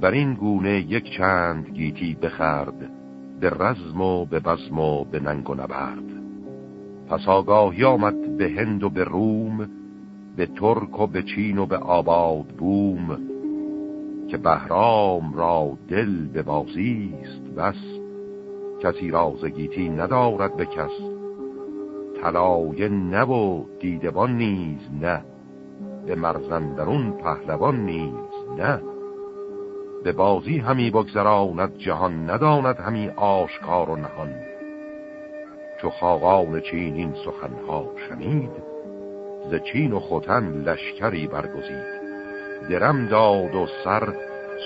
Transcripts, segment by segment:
بر این گونه یک چند گیتی بخرد به رزم و به بزم و به ننگ و نبرد. پس آگاهی آمد به هند و به روم به ترک و به چین و به آباد بوم که بهرام را دل به بازیست بس. کسی رازگیتی ندارد به کس. طلایه نه و دیدبان نیز نه به مرزندرون پهلوان نیز نه. به بازی همی بگذراند جهان نداند همی آشکار و نهان. چو خاقان چین این سخنها شنید ز چین و خوتن لشکری برگزید. درم داد و سر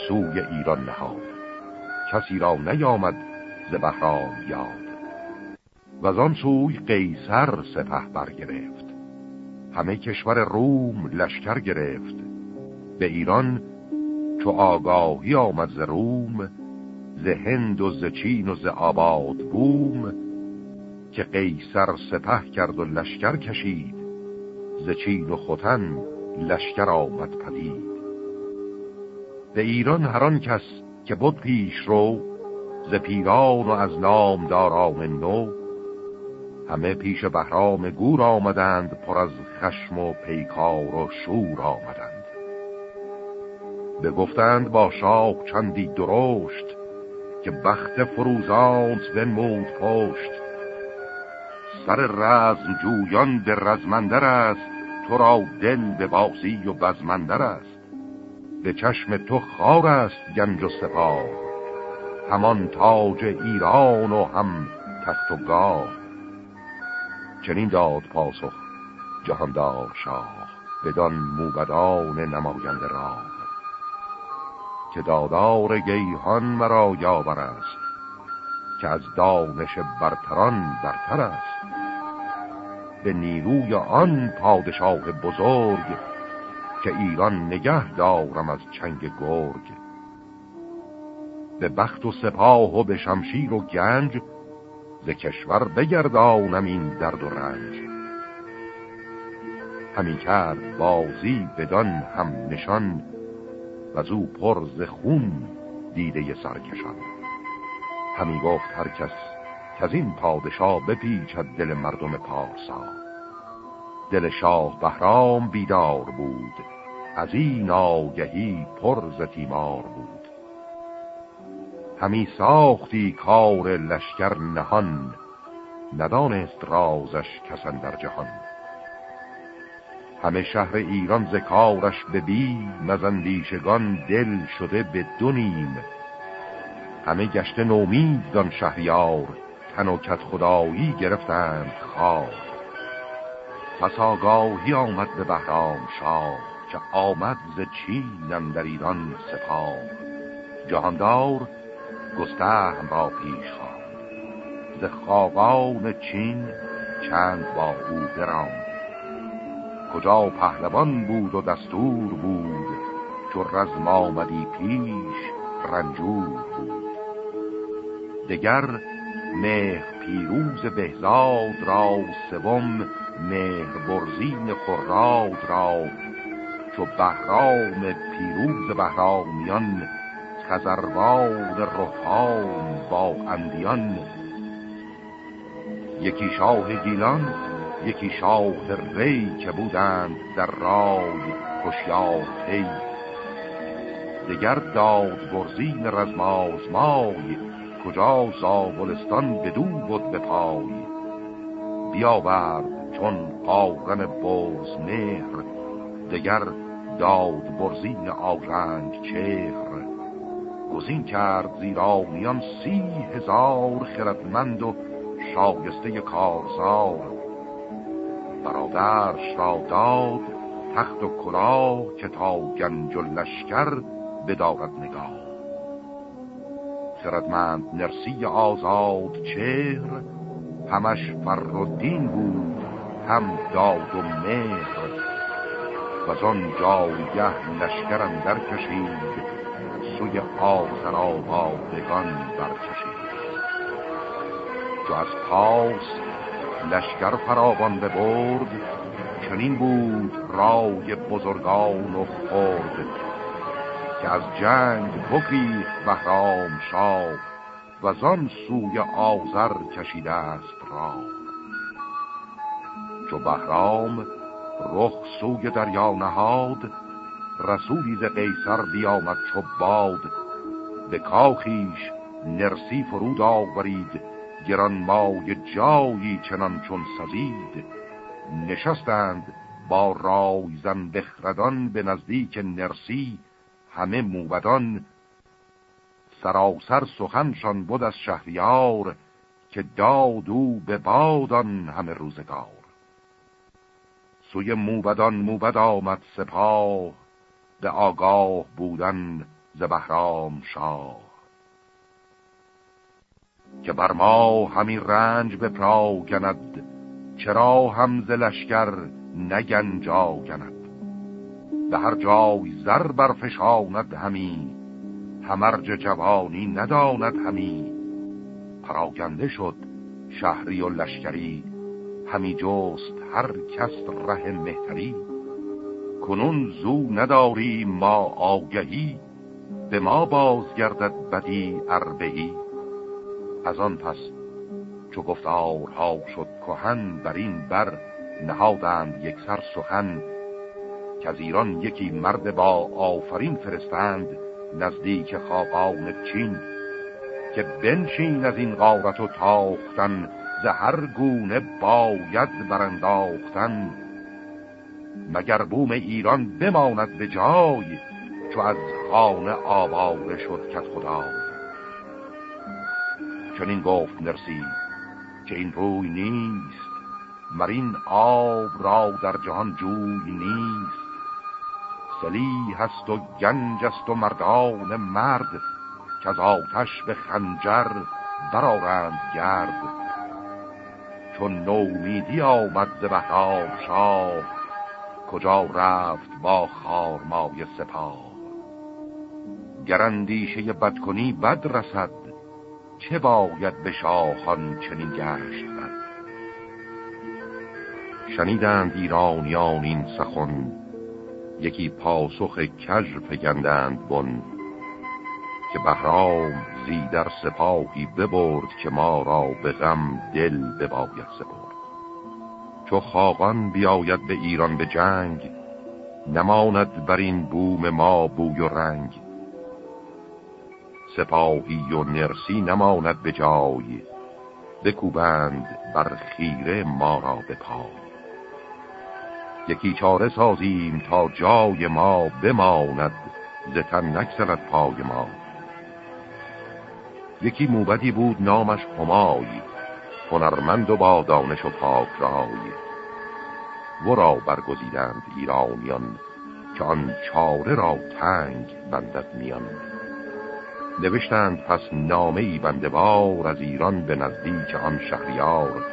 سوی ایران نهاد. کسی را نیامد ز بهرام یاد. و آن سوی قیصر سپه برگرفت. همه کشور روم لشکر گرفت. به ایران چو آگاهی آمد ز روم ز هند و ز چین و ز آباد بوم که قیصر سپه کرد و لشکر کشید ز چین و خوتن لشکر آمد پدید. به ایران هران کس که بود پیش رو ز پیران و از نامداران نو همه پیش بهرام گور آمدند پر از خشم و پیکار و شور آمدند. بگفتند با شاه چندی درشت که بخت فروزانت بنمود پشت. سر رزم جویان به رزمندر است تو را دل به بازی و بزمندر است. به چشم تو خار است گنج و سپاه همان تاج ایران و هم تخت و گاه. چنین داد پاسخ جهاندار شاه بدان موبدان نماینده راه. که دادار گیهان مرا یاور است که از دانش برتران برتر است. به نیروی آن پادشاه بزرگ که ایران نگه دارم از چنگ گرگ. به بخت و سپاه و به شمشیر و گنج ز کشور بگردانم این درد و رنج. همی کرد بازی بدان هم نشان و از او پر خون دیده سرکشان. همی گفت هر کس که از این پادشاه بپیچد دل مردم پارسا. دل شاه بهرام بیدار بود از این آگهی پر ز تیمار بود. همی ساختی کار لشکر نهان ندانست رازش کسن در جهان. همه شهر ایران زکارش به بی مزندیشگان دل شده به دونیم همه گشت نومید دان شهریار تن و کت خدایی گرفتند خواه پس آگاهی آمد به بهرام شاه که آمد ز چینم در ایران سپاه. جهاندار گستهم را پیش خواند ز خاقان چین چند با او براند کجا پهلوان بود و دستور بود چو رزم آمدی پیش رنجور بود. دگر مهر پیروز بهزاد را سوم مهر برزین خراد را. چو بهرام پیروز بهرامیان خزروان رفام با اندیان. یکی شاه گیلان یکی شاه ری که بودند در رای خوشیار پی دگر داد برزین رزماز مای کجا زابلستان بدو بود به پای بیاورد چون قارن بوز مهر دگر داد برزین آرنگ چهر. گزین کرد زیرانیان سی هزار خردمند و شایسته کارزار. برادرش را داد تخت و کلاه که تا گنج و لشکر بدارد نگاه. خردمند نرسی آزاد چهر همش فر و دین بود هم داد و مهر. و جایگه لشکرم در کشید سوی آزر آبادگان برکشید. جو از پاس لشکر فراوان برد چنین بود رای بزرگان و خورد که از جنگ بگریخت بهرام شاه و آن سوی آذر کشیده است را چو بهرام رخ سوی دریا نهاد رسولی ز قیصر بیامد چو باد به کاخیش نرسی فرود آورید گران مای جایی چنان چون سزید نشستند با رایزن بخردان به نزدیک نرسی همه موبدان. سراسر سخنشان بود از شهریار که داد او به بادان همه روزگار. سوی موبدان موبد آمد سپاه به آگاه بودن ز بهرام شاه. که بر ما همین رنج به گند چرا هم ز لشکر نگنجا گند به هر جای زر برفشاند همی همرج جوانی نداند همی. پراگنده شد شهری و لشکری همی جست هر کس ره مهتری. کنون زو نداری ما آگهی به ما بازگردد بدی اربعی از آن پس چو گفتارها شد کهن بر این بر نهادند یک سر سخن که از ایران یکی مرد با آفرین فرستند نزدیک خاقان چین که بنشین از این غارت و تاختن زهر گونه باید برانداختن. مگر بوم ایران بماند به جای چو از خانه آباده شد کت خدا چنین گفت نرسی که این روی نیست. مرین آب را در جهان جوی نیست. سلی هست و گنج است و مردان مرد که از آتش به خنجر برارند گرد. چون نومیدی آمد ز بهرام شاه کجا رفت با خارمای سپاه؟ گرندیشه بد کنی بد رسد چه باید به شاهان چنین گشت؟ بد شنیدند ایرانیان این سخن یکی پاسخ کژ فگندند بن که بهرام زیدر سپاهی ببرد که ما را به غم دل بباید سپرد. چو خاقان بیاید به ایران به جنگ نماند بر این بوم ما بوی و رنگ. سپاهی و نرسی نماند به جای. بکوبند بر خیره ما را به پای. یکی چاره سازیم تا جای ما بماند زتن نکسلت پای ما. یکی موبدی بود نامش همای هنرمند و با دانش و پاک رای. ورا برگزیدند ایرانیان که آن چاره را تنگ بندد میان. نوشتند پس نامه ای بنده بار از ایران به نزدیک آن شهریار.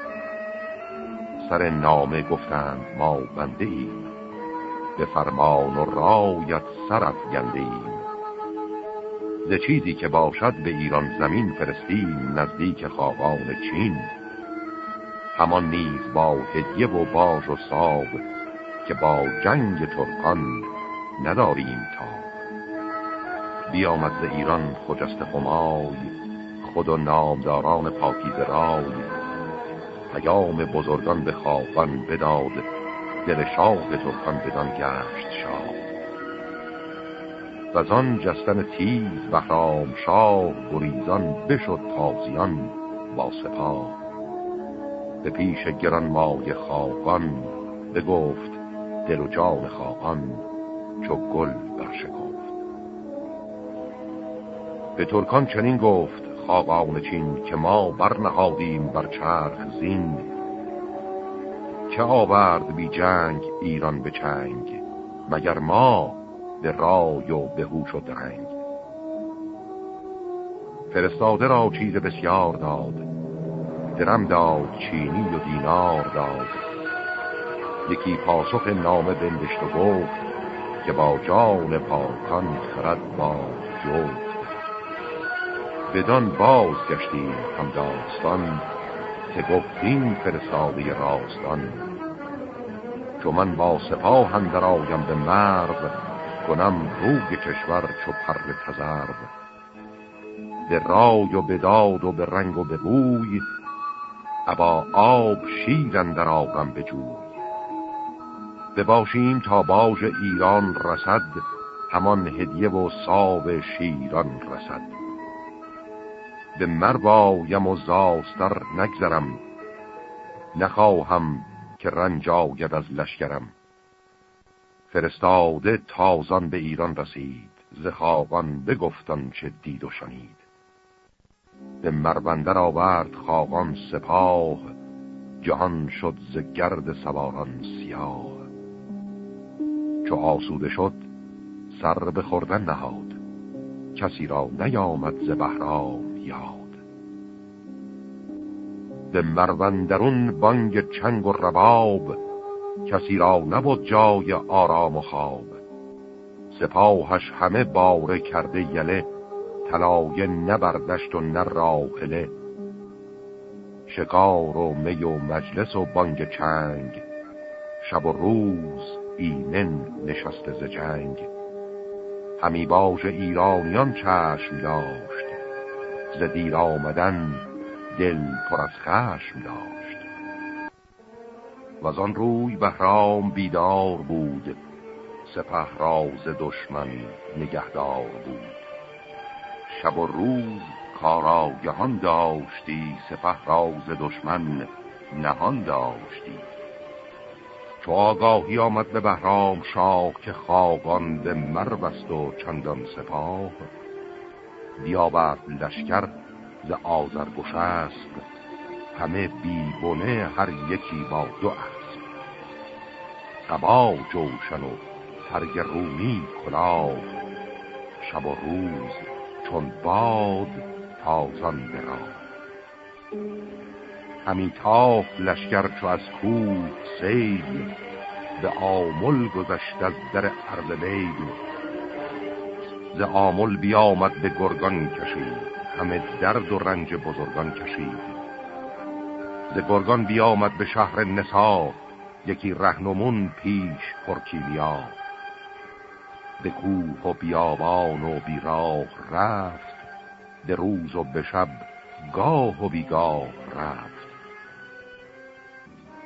سر نامه گفتند ما بنده ایم به فرمان و رایت سرف گنده ایم ز چیزی که باشد به ایران زمین فرستیم نزدیک خاقان چین. همان نیز با هدیه و باج و ساب که با جنگ ترکان نداریم تا. بیامد ز ایران خجست خمای خود و نامداران پاکیز رای. پیام بزرگان به خاقان بداد دل شاه ترکان بدان گشت شاه و آن جستن تیز بهرام شاه گریزان بشد تازیان با سپاه. به پیش گران مای خاقان بگفت دل و جان خاقان چو گل برشکفت به ترکان چنین گفت خاقان چین که ما برنهادیم بر چرخ زین. چه آورد بی جنگ ایران به چنگ مگر ما به رای و به هوش و درنگ فرستاده را چیز بسیار داد درم داد چینی و دینار داد. یکی پاسخ نامه بندشت و گفت که با جان پاکان خرد با جفت بدان باز گشتیم هم داستان که گفتیم راستان. چون من با سپاه اندر آیم به مرز کنم روگ کشور چو پر تزرب به رای و به داد و به رنگ و به بوی ابا آب شیرن در آقم به جوی. بباشیم تا باج ایران رسد همان هدیه و ساو شیران رسد. به مروایم و زاستر نگذرم. نخواهم که رنج آید از لشکرم. فرستاده تازان به ایران رسید ز خاقان بگفتان چه دید و شنید. به مربندر آورد خاقان سپاه جهان شد ز گرد سواران سیاه. چو آسوده شد سر به خوردن نهاد. کسی را نیامد ز بهرام یاد. به مروندرون بانگ چنگ و رباب کسی را نبود جای آرام و خواب. سپاهش همه باره کرده یله طلایه نبردشت و نه راحله شکار و می و مجلس و بانگ چنگ شب و روز اینن نشسته ز جنگ. همی باش ایرانیان چشم داشت ز دیر آمدن دل پر از خشم داشت. و آن روی بهرام بیدار بود سپه راز دشمن نگهدار بود. شب و روز کاراگهان داشتی سپه راز دشمن نهان داشتی. چو آگاهی آمد به بهرام شاه که خاقان به مربست و چندان سپاه بیاورد لشکر ز آزر گشست همه بیبونه هر یکی با دو اسب. قبا جوشن و ترگ رومی کلاه. شب و روز چون باد تازان برا همی تاف لشکر چو از کوه سید به آمل گذشت از در عرض بید ز آمل بیامد به گرگان کشید. همه درد و رنج بزرگان کشید. ز گرگان بیامد به شهر نسا. یکی رهنمون پیش پرکیلیا به کوه و بیابان و بیراه رفت. به روز و به شب گاه و بیگاه رفت.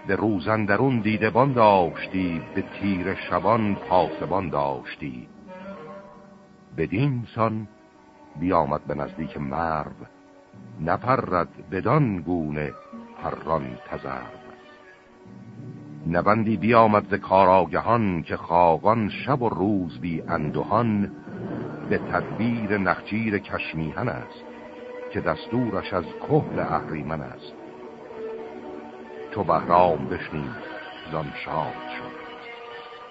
به روزندرون دیدبان داشتی. به تیر شبان پاسبان داشتی. بدین سان بیامد به نزدیک مرو نپرد بدان گونه پران تزرب نبندی بیامد ز کاراگهان که خاقان شب و روز بی اندوهان به تدبیر نخجیر کشمیهن است که دستورش از کهل اهریمن است. چو بهرام بشنید زان شاد شد.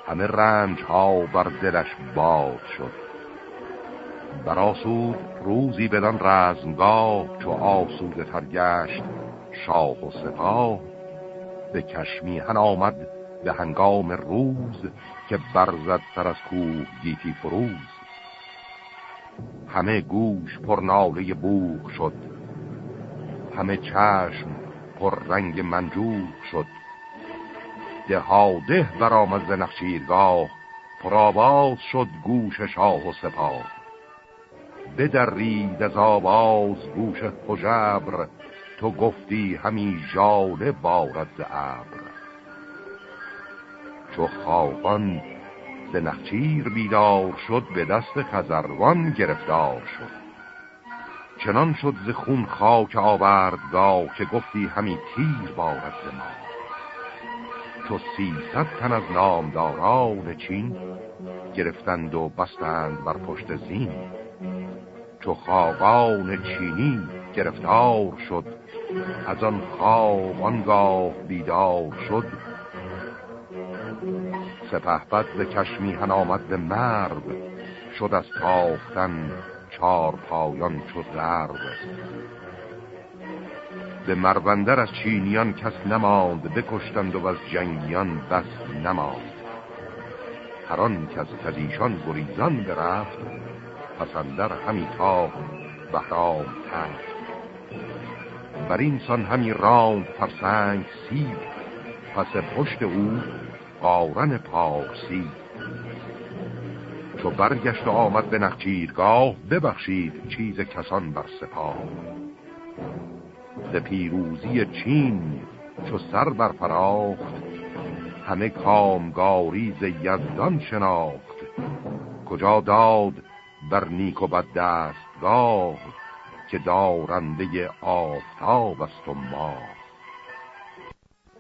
همه رنج ها بر دلش باد شد. براسود روزی بدان رزمگاه چو آسوده ترگشت شاه و سپاه. به کشمیهن آمد به هنگام روز که برزد سر از کوه گیتی فروز. همه گوش پر ناله بوغ شد همه چشم پر رنگ منجوق شد. ده برآمد ز نخچیرگاه پرآواز شد گوش شاه و سپاه. بدرید از آواز گوش خجبر تو گفتی همی جاله بارد ابر. چو خاقان ز نخچیر بیدار شد به دست خزروان گرفتار شد. چنان شد ز خون خاک آوردگاه که گفتی همی تیر بارد ز ما. چو سیصد تن از نامداران چین گرفتند و بستند بر پشت زین. چو خاقان چینی گرفتار شد. از آن خواب آنگاه بیدار شد. سپه بد به کشمیهن آمد به مرد شد از تاختن چار پایان شد غرب به مروندر از چینیان کس نماند بکشتند و از جنگیان بس نماند. هران که از خزیشان گریزان برفت پسندر همی تاب بهرام تفت بر این سان همی راند فرسنگ سی پس پشت او قارن پارسی چو برگشت آمد به نخچیرگاه ببخشید چیز کسان بر سپاه. ز پیروزی چین چو سر بر فراخت همه کامگاری ز یزدان شناخت. کجا داد بر نیک و بد دستگاه که دارنده آفتاب است و ماه.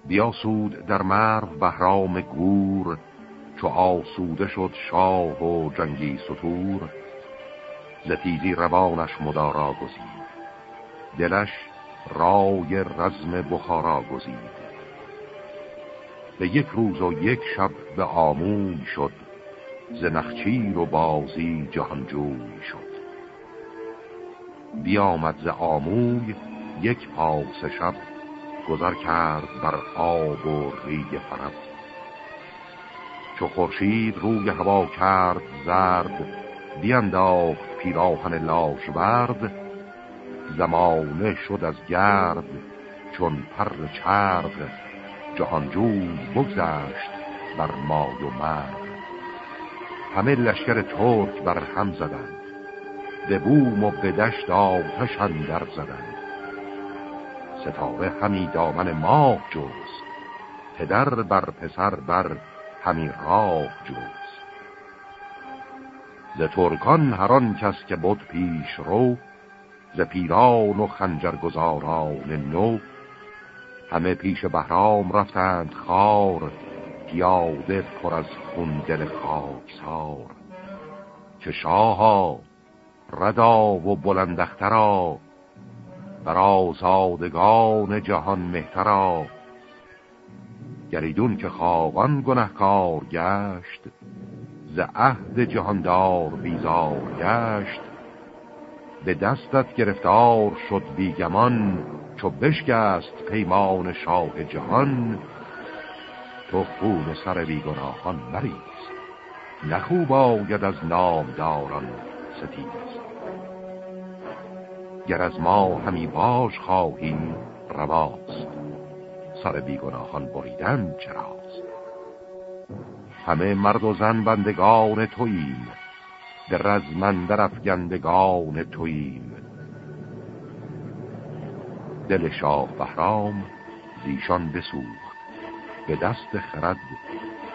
بیاسود در مرو بهرام گور چو آسوده شد شاه و جنگی ستور. زتیزی روانش مدارا گزید دلش رای رزم بخارا گزید. به یک روز و یک شب به آمون شد ز نخچیر و بازی جهانجوی شد. بیامد ز آموی یک پاس شب گذر کرد بر آب و ریگ فرب چو خورشید روی هوا کرد زرد بینداخت پیراهن لاش ورد زمانه شد از گرد چون پر چرد جهانجوی بگذشت بر مای و مرد. همه لشکر ترک بر هم زدند. به بوم و به دشت آتش اندر زدند. ستاره همی دامن ماه جوز پدر بر پسر بر همی راه جوز ز ترکان هران کس که بود پیش رو ز پیران و خنجرگزاران نو همه پیش بهرام رفتند خار پیاده پر از خون دل خاکسار که شاها ردا و بلندخترا بر آزادگان جهان مهترا گریدون که خواهان گنهکار گشت ز عهد جهاندار بیزار گشت. به دستت گرفتار شد بیگمان چو بشکست پیمان شاه جهان. تو خون سر بیگناهان مریز نخوب آید از نامداران ستیز. گر از ما همی باش خواهی رواست. سر بیگناهان بریدن چراست. همه مرد و زن بندگان توییم. در رزمندر افگندگان توییم. دل شاه بهرام زیشان بسوخت. به دست خرد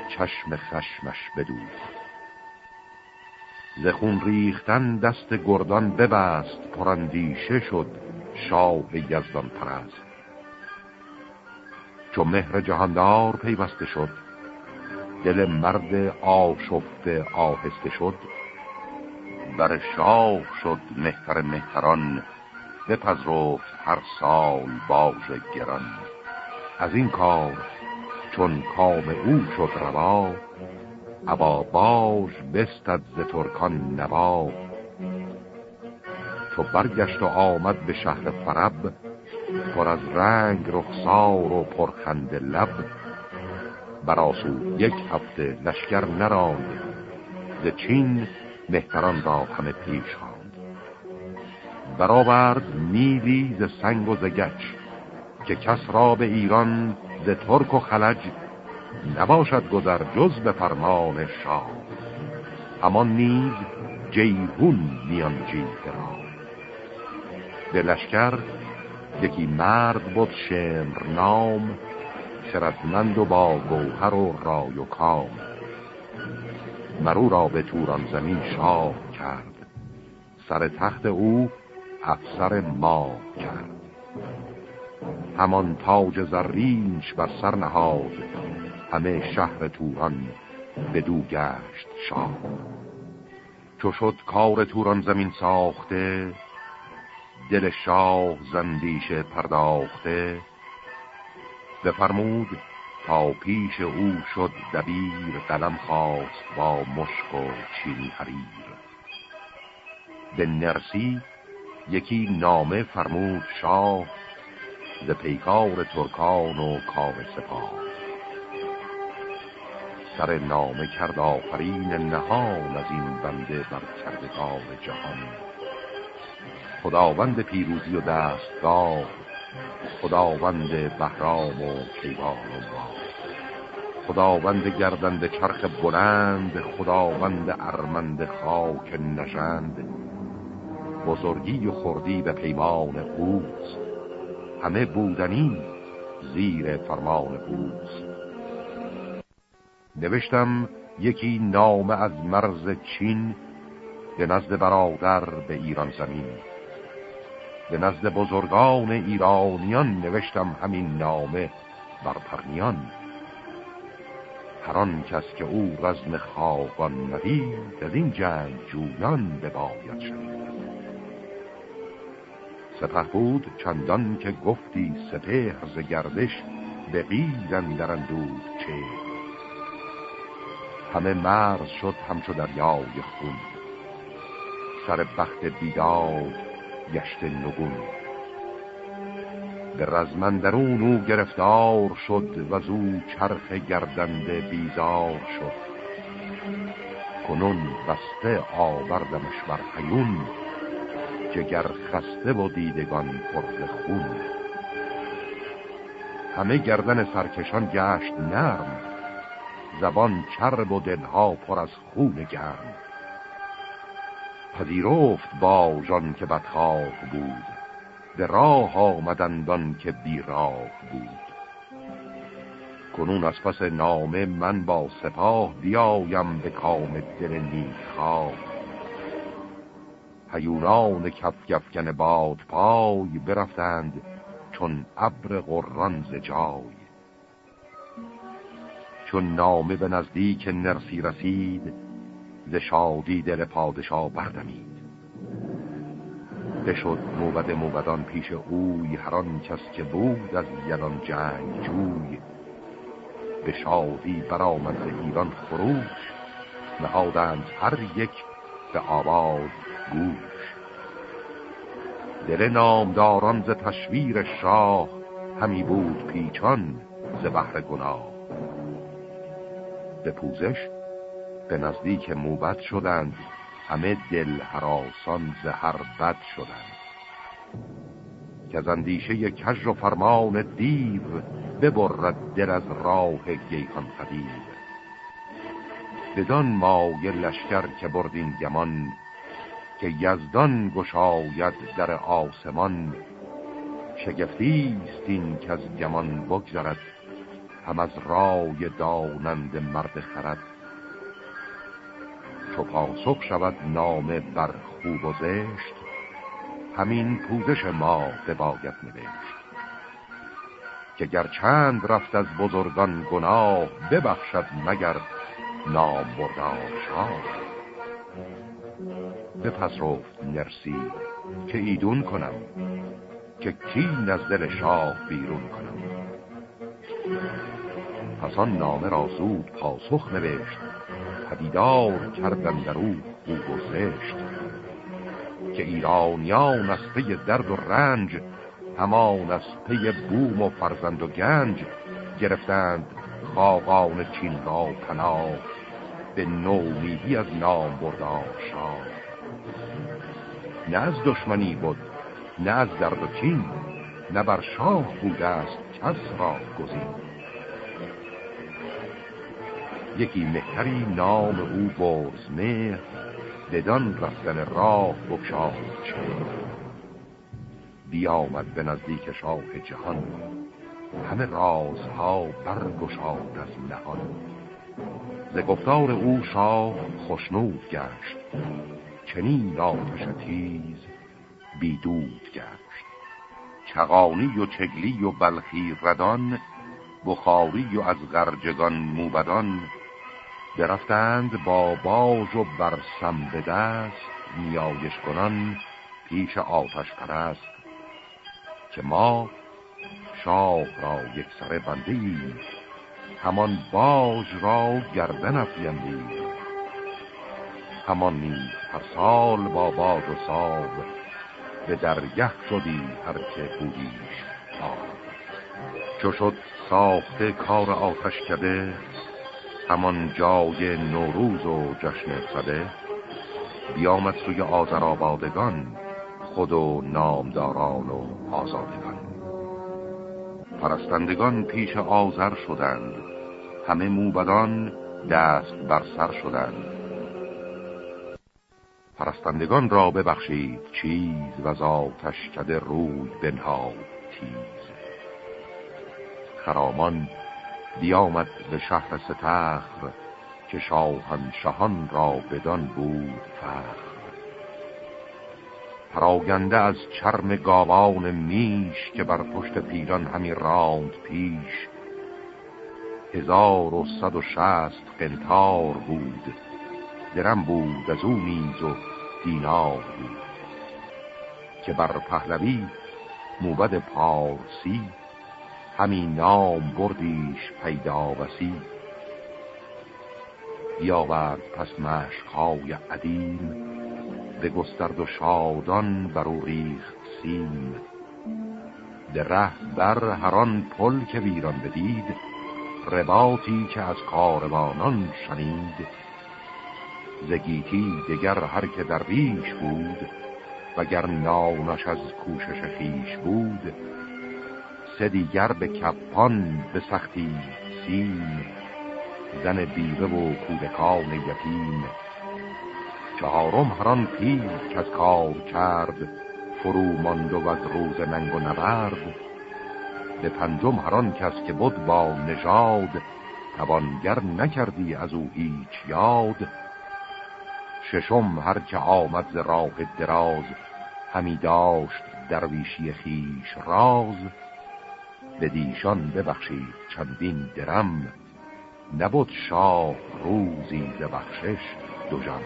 چشم خشمش بدوخت. زخون ریختن دست گردان ببست پرندیشه شد شاه یزدان پرست. چو مهر جهاندار پیوسته شد دل مرد آشفته آهسته شد بر شاه شد مهتر مهتران بپذرفت هر سال باج گران. از این کار چون کام او شد روا ابا باج بستد ز ترکان نوا. چو برگشت و آمد به شهر فرب پر از رنگ رخسار و پرخند لب. براسو یک هفته لشکر نراند ز چین مهتران را همه پیش خواند. برآورد میلی ز سنگ و ز گچ که کس را به ایران ز ترک و خلج نباشد گذر جز به فرمان شاه. همان نیز جیهون میان جیه را. به لشکر یکی مرد بود شمر نام خردمند و با گوهر و رای و کام. مرو را به توران زمین شاه کرد سر تخت او افسر ما کرد. همان تاج زرینش بر سر نهاد همه شهر توران به دو گشت شاه چو شد کار توران زمین ساخته دل شاه زندیشه پرداخته. بفرمود تا پیش او شد دبیر قلم خواست با مشک و چینی حریر. به نرسی یکی نامه فرمود شاه ز پیکار ترکان و کار سپاه سر نامه کرد آفرین نهان از این بنده بر کردگار جهان خداوند پیروزی و دستگاه خداوند بهرام و کیوان و ما خداوند گردند چرخ بلند خداوند ارمند خاک نژند بزرگی و خردی به پیمان اوست همه بودنی زیر فرمان اوست. نوشتم یکی نامه از مرز چین به نزد برادر به ایران زمین. به نزد بزرگان ایرانیان نوشتم همین نامه بر پرنیان. هران کس که او رزم خاقان ندید از این جنگ جویان به باید شدید سپه بود چندان که گفتی سپهر ز گردش به قیدن در اندود چه. همه مرز شد همچو دریای خون. سر بخت بیداد گشت نگون. به رزمندرون او گرفتار شد و زو چرخ گردنده بیزار شد. کنون بسته آوردمش بر حیون. جگر خسته و دیدگان پرز خون. همه گردن سرکشان گشت نرم زبان چرب و دلها پر از خون گرم. پذیرفت با جان که بدخواه بود به راه آمدندان که بیراه بود. کنون از پس نامه من با سپاه بیایم به کام دل نیک هیونان کف گفکن باد پای برفتند چون ابر قران ز جای. چون نامه به نزدیک نرسی رسید ز شادی دل پادشاه بردمید. بشد موبد موبدان پیش اوی هران کس که بود از یلان جنگ جوی. به شادی برآمد ایران خروش نهادند هر یک به آواز گوش دل نامداران ز تشویر شاه همی بود پیچان ز بحر گناه. به پوزش به نزدیک موبت شدند. همه دل حراسان ز هر بد شدند. که از اندیشه و فرمان دیو ببرد دل از راه گیهان قدیر بدان مایه لشکر که بردین گمان که یزدان گشاید در آسمان. شگفتی است این که از گمان بگذرد هم از رای دانند مرد خرد. چو پاسخ شود نامه بر خوب و زشت همین پوزش ما باید نوشت. که گرچند رفت از بزرگان گناه ببخشد مگر نام بردار شاه. رفت نرسی که ایدون کنم که کین از دل شاه بیرون کنم. پس آن نامه را زود پاسخ نوشت پدیدار کردن در او او گذشت که ایرانیان از پی درد و رنج همان از پی بوم و فرزند و گنج گرفتند خاقان چین را پناه به نومیدی از نام بردار شاه. نه از دشمنی بود نه از درد و کین نه بر شاه بوده است کس را گزین. یکی مهتری نام او برز مهر بدان رفتن راه بکشاد شد بیامد به نزدیک شاه جهان همه رازها برگشاد از نهان. ز گفتار او شاه خشنود گشت. چنین آتش تیز بیدود گشت. چغانی و چگلی و بلخی ردان بخاری و از غرجگان موبدان. برفتند با باج و برسم به دست نیایش کنان پیش آتش پرست. که ما شاه را یک سر بنده همان باج را گردن افیندیم. همان نیز هر سال با باج و ساب به درگه شدی هر که بودیش چو شد ساخته کار آتش کده همان جای نوروز و جشن صده بیامد سوی آبادگان خود و نامداران و آزادگان. پرستندگان پیش آذر شدند همه موبدان دست بر سر شدند. پرستندگان را ببخشید چیز و ذاتش کده روی بنهاد تیز. خرامان بیامد به شهر ستخر که شاهنشهان را بدان بود فخر. پراگنده از چرم گاوان میش که بر پشت پیران همی راند پیش هزار و صد و شست قنتار بود درم بود از او نیز و دینار بود. که بر پهلوی موبد پارسی همین نام بردیش پیدا وسی. بیاورد پس مشقهای عدیم به گسترد و شادان بر او ریخت سیم. ره بر هران پل که ویران بدید رباطی که از کاروانان شنید. زگیتی دگر هر که در ریش بود وگر نانش از کوشش خیش بود. سه دیگر به کپان به سختی سیم زن بیوه و کودکان یتیم. چهارم هران پیر که از کار کرد فرو ماند و از روز ننگ و نبرد. به پنجم هران کس که بود با نژاد توانگر نکردی از او هیچ یاد. ششم که آمد ز راه دراز همی داشت درویشی خیش راز. به دیشان ببخشید چندین درم نبود شاه روزی ز بخشش دو جم.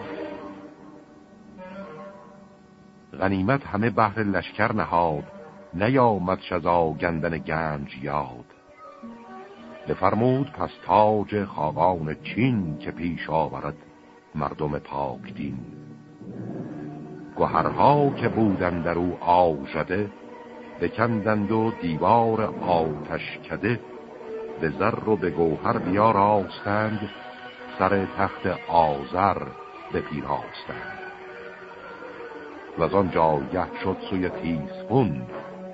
غنیمت همه بحر لشکر نهاد نیامد شزا گندن گنج یاد. بفرمود پس تاج خاقان چین که پیش آورد مردم پاک دین. گوهرها که بودن در او آژده بکندند و دیوار آتش کده به زر و به گوهر بیا راستند سر تخت آزر به پیراستند و از جایه شد سوی تیسفون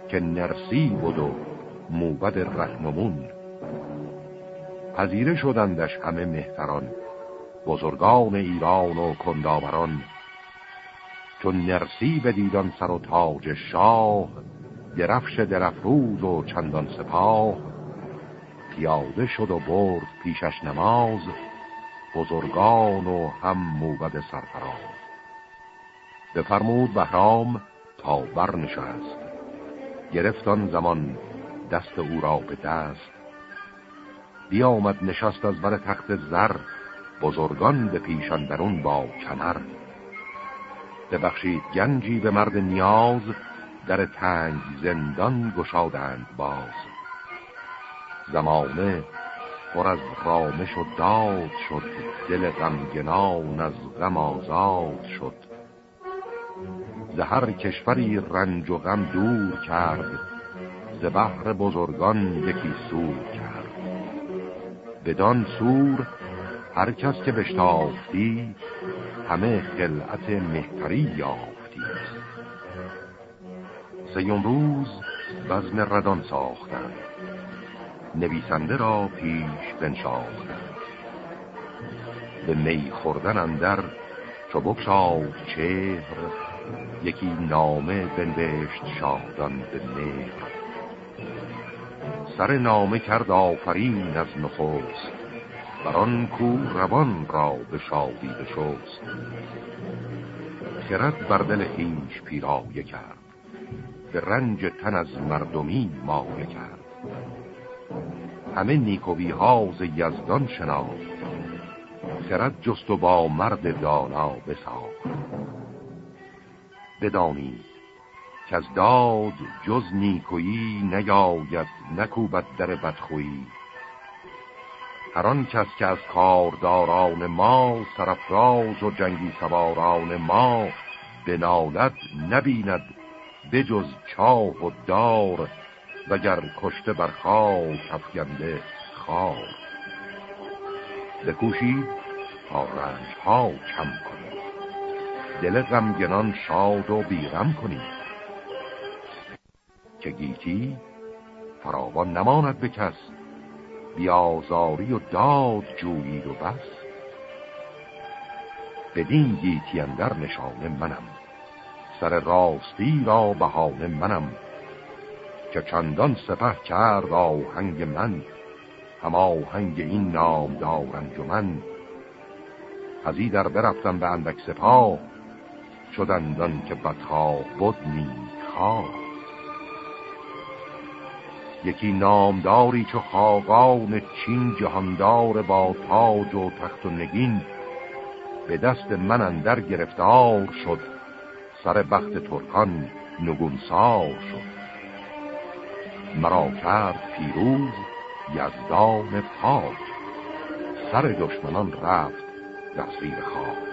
که نرسی بود و موبد رحممون پذیره شدندش همه مهتران. بزرگان ایران و کنداوران. چون نرسی بدیدان سر و تاج شاه درفش درفروز و چندان سپاه. پیاده شد و برد پیشش نماز بزرگان و هم موبد سرفراز. بفرمود بهرام تا برنشست. گرفتان زمان دست او را به دست. بیامد نشست از بر تخت زر بزرگان به پیشان درون با کمر ببخشید گنجی به مرد نیاز در تنگ زندان گشادند باز. زمانه پر از رامش و داد شد دل غمگنان از غم آزاد شد. هر کشوری رنج و غم دور کرد ز بحر بزرگان یکی سور کرد. بدان سور هر کس که بشتافتی همه خلعت مهتری یافتی. سیم روز بزم ردان ساختند نویسنده را پیش بنشاختند به می خوردن اندر چو بکشاد چهر یکی نامه بنوشت شادان به مهر. سر نامه کرد آفرین از نخست بران کو روان را به شادی بشست. خرد بر دل خیش پیرایه کرد. به رنج تن از مردمی مایه کرد. همه نیکوی ها ز یزدان شناخت. خرد جست و با مرد دانا بساخت. بدانید که از داد جز نیکویی نیاید نکوبت در بدخویی. هر آن کس که از کارداران ما سرفراز و جنگی سواران ما بنالد نبیند بجز چاه و دار وگر کشته بر خاک افگنده خار. بکوشید تا رنج ها کم کنید دل غمگنان شاد و بیغم کنید که گیتی فراوان نماند به کس بیازاری و داد جویید و بس. بدین گیتی اندر نشانه منم. سر راستی را بهانه منم. که چندان سپه کرد آهنگ من هم آهنگ این نام دارنج من از در برفتم به اندک سپاه شدندان که بدخواه بود نیکخواه یکی نامداری چو خاقان چین جهاندار با تاج و تخت و نگین به دست من اندر گرفتار شد سر بخت ترکان نگونسار شد. مرا کرد پیروز یزدان پاک سر دشمنان رفت در زیر خاک.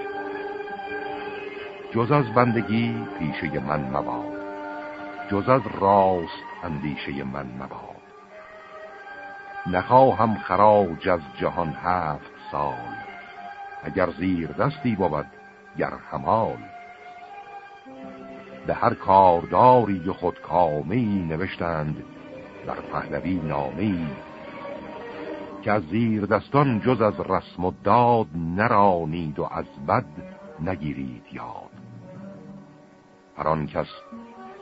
جز از بندگی پیشه من مباد. جز از راست اندیشه من مباد. نخواهم خراج از جهان هفت سال. اگر زیر دستی بود گر همال به هر کارداری و خودکامی نوشتند در پهلوی نامی که از زیر دستان جز از رسم و داد نرانید و از بد نگیرید یاد. هر کس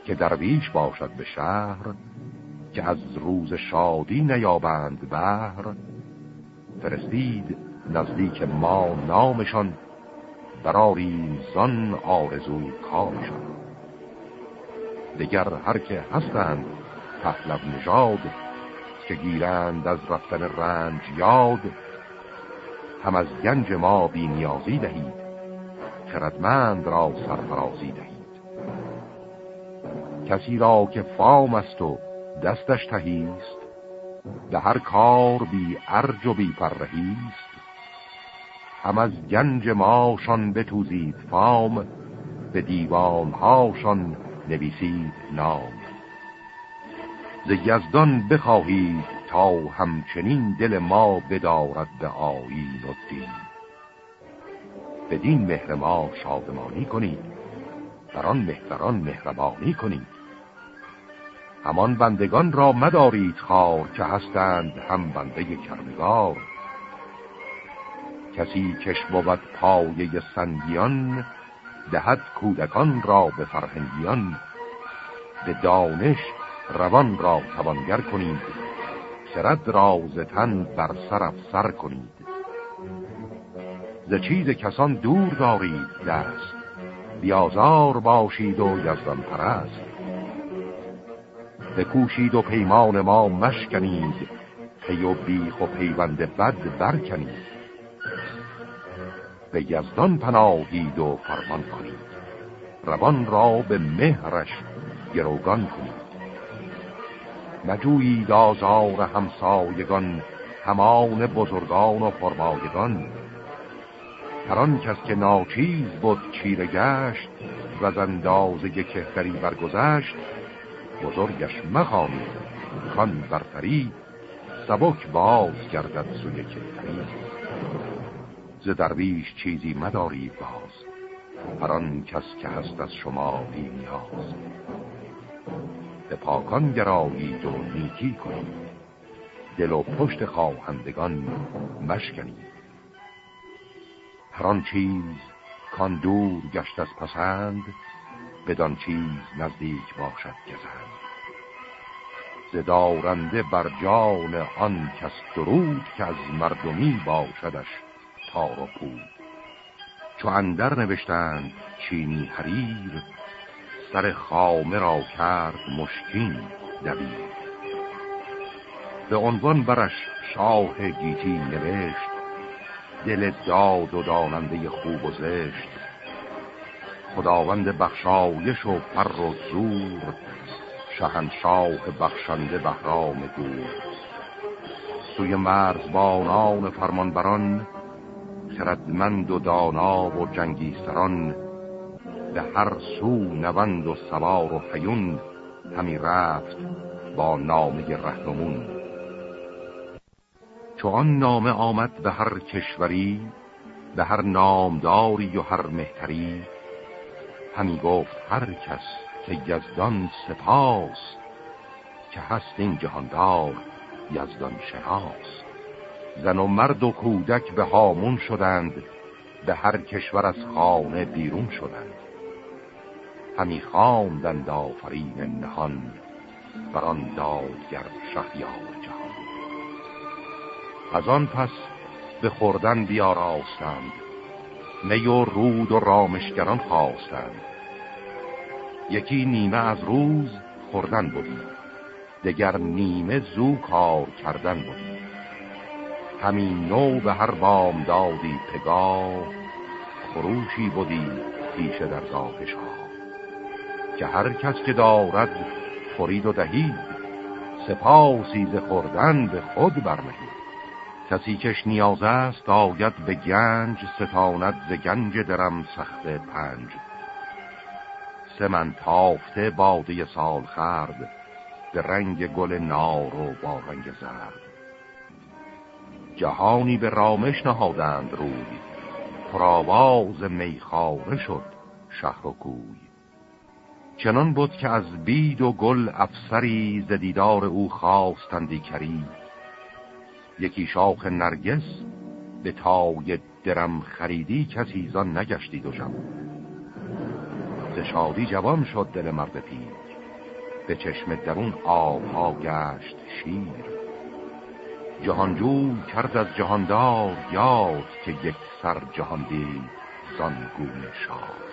که درویش باشد به شهر که از روز شادی نیابند بهر. فرستید نزدیک ما نامشان براریم زان آرزو کارشان. دگر هر که هستند پهلو نژاد که گیرند از رفتن رنج یاد. هم از گنج ما بی نیازی دهید خردمند را سرفرازی دهید. کسی را که فام است و دستش تهیست به هر کار بی ارج و بی فرهیست هم از گنج ماشان بتوزید فام به دیوانهاشان نویسید نام. ز یزدان بخواهید تا همچنین دل ما بدارد به آیین و دین. بدین مهر ما شادمانی کنید. در آن مهتران مهربانی کنید. همان بندگان را مدارید خار که هستند هم بنده کرمگار. کسی کش بود پایه سنگیان دهد کودکان را به فرهنگیان. به دانش روان را توانگر کنید خرد را تن بر سر سر کنید. ز چیز کسان دور دارید دست. بیازار باشید و یزدان پرست بکوشید و پیمان ما مشکنید پی و بیخ و پیوند بد برکنید. به یزدان پناهید و فرمان کنید. روان را به مهرش گروگان کنید. نجویید آزار همسایگان همان بزرگان و فرمایگان. هر آن کس که ناچیز بود چیره گشت و از اندازه کهتری برگذشت بزرگش مخانید خان برتری سبک باز گردد سوی کهتری. ز درویش چیزی مدارید باز هر آن کس که هست از شما بی نیاز. به پاکان گرایید و نیکی کنید. دل و پشت خواهندگان مشکنید. هر آن چیز کان دور گشت از پسند بدان چیز نزدیک باشد گزند. زدارنده بر جان آن کس درود که از مردمی باشدش تار و پود. چو اندر نوشتند چینی حریر سر خامه را کرد مشکین دبیر. به عنوان برش شاه گیتی نوشت دل داد و داننده خوب و زشت. خداوند بخشایش و پر و زور شهنشاه بخشنده بهرام دور. سوی مرزبانان فرمانبران خردمند و دانا و جنگیستران به هر سو نوند و سوار و حیون همی رفت با نامه رهنمون. چون نامه آمد به هر کشوری به هر نامداری و هر مهتری همی گفت هر کس که یزدان سپاس که هست این جهاندار یزدان شناس زن و مرد و کودک به هامون شدند به هر کشور از خانه بیرون شدند. همی خواندند آفرین نهان بر آن دادگر جهان از آن پس به خوردن بیاراستند. می و رود و رامشگران خواستند. یکی نیمه از روز خوردن بودی دگر نیمه زو کار کردن بودی همین نو به هر بام دادی پگاه خروشی بودی پیش در گاهش که هر کس که دارد خورید و دهید سپاسی ز خوردن به خود برنهید. کسی کش نیاز است آید به گنج ستاند ز گنج درم سخت پنج. سه من تافته باده سال خرد به رنگ گل نار و با رنگ زرد. جهانی به رامش نهادند روی پرآواز میخاره شد شهر و کوی. چنان بود که از بید و گل افسری زدیدار او خواستندی کری. یکی شاخ نرگس به تای درم خریدی کسی زان نگشتی دو جم. ز شادی جوان شد دل مرد پیک به چشم درون آبها گشت شیر. جهانجوی کرد از جهاندار یاد که یک سر جهان دید زان گونه شاد.